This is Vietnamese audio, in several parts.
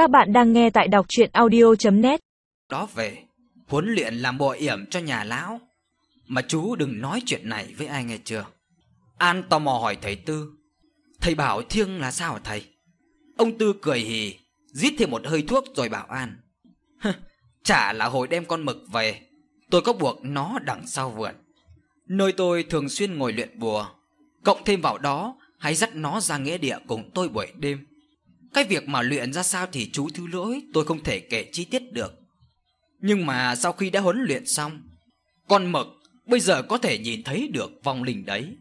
Các bạn đang nghe tại đọc chuyện audio.net Đó về, huấn luyện làm bồi yểm cho nhà lão. Mà chú đừng nói chuyện này với ai nghe chưa. An tò mò hỏi thầy Tư. Thầy bảo thiêng là sao hả thầy? Ông Tư cười hì, rít thêm một hơi thuốc rồi bảo An. Chả là hồi đem con mực về, tôi có buộc nó đằng sau vườn. Nơi tôi thường xuyên ngồi luyện bùa, cộng thêm vào đó hay dắt nó ra nghĩa địa cùng tôi buổi đêm. Cái việc mà luyện ra sao thì chú thứ lỗi tôi không thể kể chi tiết được. Nhưng mà sau khi đã huấn luyện xong, con mực bây giờ có thể nhìn thấy được vong linh đấy.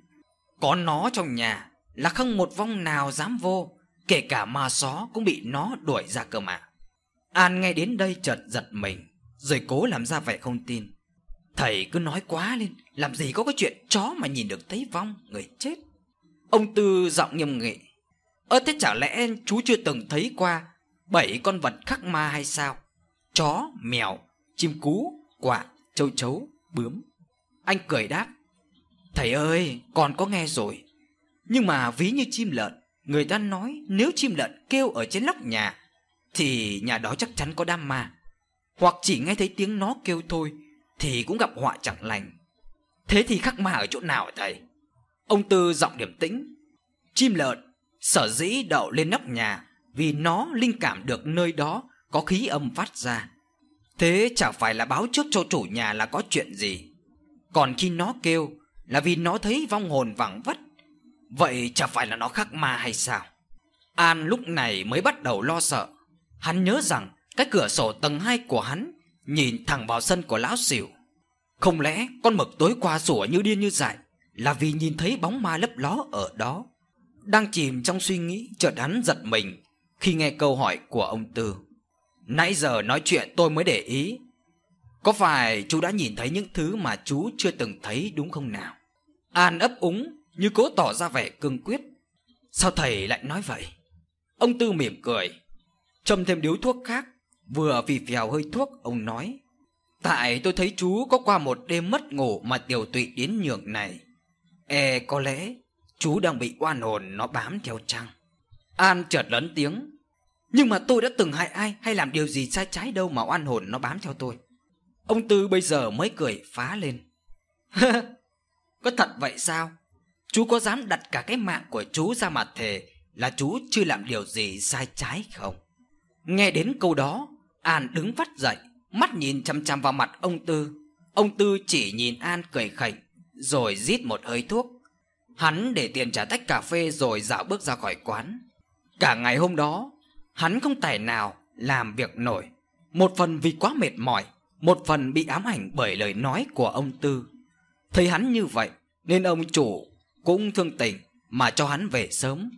Có nó trong nhà là không một vong nào dám vô, kể cả ma só cũng bị nó đuổi ra cơ mà. An nghe đến đây chợt giật mình, rồi cố làm ra vẻ không tin. Thầy cứ nói quá lên, làm gì có cái chuyện chó mà nhìn được thấy vong người chết. Ông Tư giọng nghiêm nghị. Ơ thế chả lẽ chú chưa từng thấy qua bảy con vật khắc ma hay sao? Chó, mèo, chim cú, quạ, châu chấu, bướm. Anh cười đáp. Thầy ơi, con có nghe rồi. Nhưng mà ví như chim lợn, người ta nói nếu chim lợn kêu ở trên lóc nhà thì nhà đó chắc chắn có đam ma. Hoặc chỉ nghe thấy tiếng nó kêu thôi thì cũng gặp họa chẳng lành. Thế thì khắc ma ở chỗ nào hả thầy? Ông Tư giọng điềm tĩnh. Chim lợn sở dĩ đậu lên nóc nhà, vì nó linh cảm được nơi đó có khí âm phát ra. Thế chẳng phải là báo trước cho chủ nhà là có chuyện gì. Còn khi nó kêu là vì nó thấy vong hồn vẳng vất. Vậy chẳng phải là nó khắc ma hay sao? An lúc này mới bắt đầu lo sợ. Hắn nhớ rằng cái cửa sổ tầng 2 của hắn nhìn thẳng vào sân của lão xỉu. Không lẽ con mực tối qua sủa như điên như dại là vì nhìn thấy bóng ma lấp ló ở đó? Đang chìm trong suy nghĩ chợt hắn giật mình khi nghe câu hỏi của ông Tư. Nãy giờ nói chuyện tôi mới để ý. Có phải chú đã nhìn thấy những thứ mà chú chưa từng thấy đúng không nào? An ấp úng như cố tỏ ra vẻ cương quyết. Sao thầy lại nói vậy? Ông Tư mỉm cười, châm thêm điếu thuốc khác, vừa vì phèo hơi thuốc ông nói. Tại tôi thấy chú có qua một đêm mất ngủ mà tiểu tụy đến nhường này. E có lẽ chú đang bị oan hồn nó bám theo chăng? An chợt lớn tiếng. Nhưng mà tôi đã từng hại ai hay làm điều gì sai trái đâu mà oan hồn nó bám theo tôi. Ông Tư bây giờ mới cười phá lên. có thật vậy sao? Chú có dám đặt cả cái mạng của chú ra mặt thề là chú chưa làm điều gì sai trái không? Nghe đến câu đó, An đứng vắt dậy, mắt nhìn chăm chăm vào mặt ông Tư. Ông Tư chỉ nhìn An cười khẩy, rồi rít một hơi thuốc. Hắn để tiền trả tách cà phê rồi dạo bước ra khỏi quán. Cả ngày hôm đó, hắn không tài nào làm việc nổi. Một phần vì quá mệt mỏi, một phần bị ám ảnh bởi lời nói của ông Tư. Thấy hắn như vậy, nên ông chủ cũng thương tình mà cho hắn về sớm.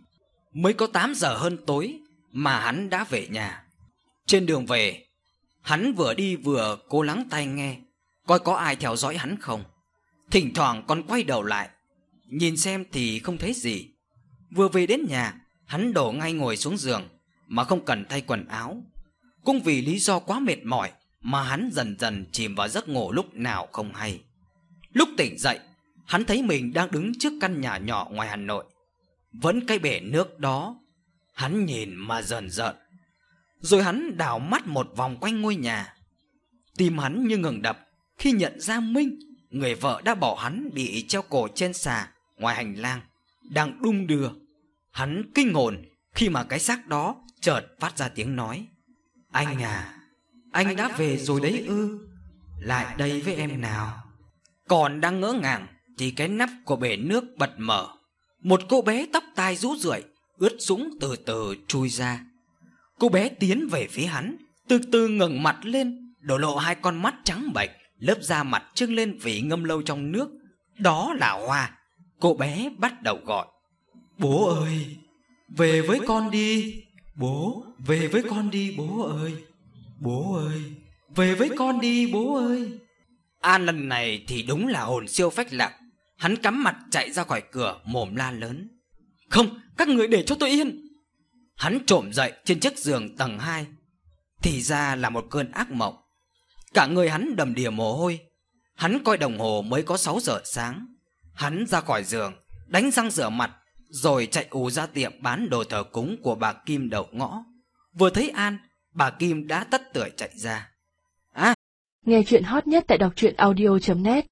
Mới có 8 giờ hơn tối mà hắn đã về nhà. Trên đường về, hắn vừa đi vừa cố lắng tai nghe, coi có ai theo dõi hắn không. Thỉnh thoảng còn quay đầu lại, nhìn xem thì không thấy gì. Vừa về đến nhà, hắn đổ ngay ngồi xuống giường mà không cần thay quần áo. Cũng vì lý do quá mệt mỏi mà hắn dần dần chìm vào giấc ngủ lúc nào không hay. Lúc tỉnh dậy, hắn thấy mình đang đứng trước căn nhà nhỏ ngoài Hà Nội. Vẫn cái bể nước đó, hắn nhìn mà dần dần. Rồi hắn đảo mắt một vòng quanh ngôi nhà. Tim hắn như ngừng đập khi nhận ra Minh, người vợ đã bỏ hắn bị treo cổ trên xà ngoài hành lang, đang đung đưa. Hắn kinh hồn khi mà cái xác đó chợt phát ra tiếng nói. Anh à, anh đã về rồi đấy ư? Lại đây với em nào. Còn đang ngỡ ngàng thì cái nắp của bể nước bật mở. Một cô bé tóc tai rũ rượi, ướt sũng từ từ chui ra. Cô bé tiến về phía hắn, từ từ ngẩng mặt lên, đổ lộ hai con mắt trắng bệch, lớp da mặt trưng lên vì ngâm lâu trong nước. Đó là Hoa. Cô bé bắt đầu gọi. Bố ơi, về với con đi. Bố, về với con đi bố ơi. Bố ơi, về với con đi bố ơi. An lần này thì đúng là hồn siêu phách lạc. Hắn cắm mặt chạy ra khỏi cửa mồm la lớn. Không, các người để cho tôi yên. Hắn trộm dậy trên chiếc giường tầng 2. Thì ra là một cơn ác mộng. Cả người hắn đầm đìa mồ hôi. Hắn coi đồng hồ mới có 6 giờ sáng. Hắn ra khỏi giường, đánh răng rửa mặt, rồi chạy ù ra tiệm bán đồ thờ cúng của bà Kim đầu ngõ. Vừa thấy An, bà Kim đã tất tưởi chạy ra. À, Nghe chuyện hot nhất tại đọc truyện audio.net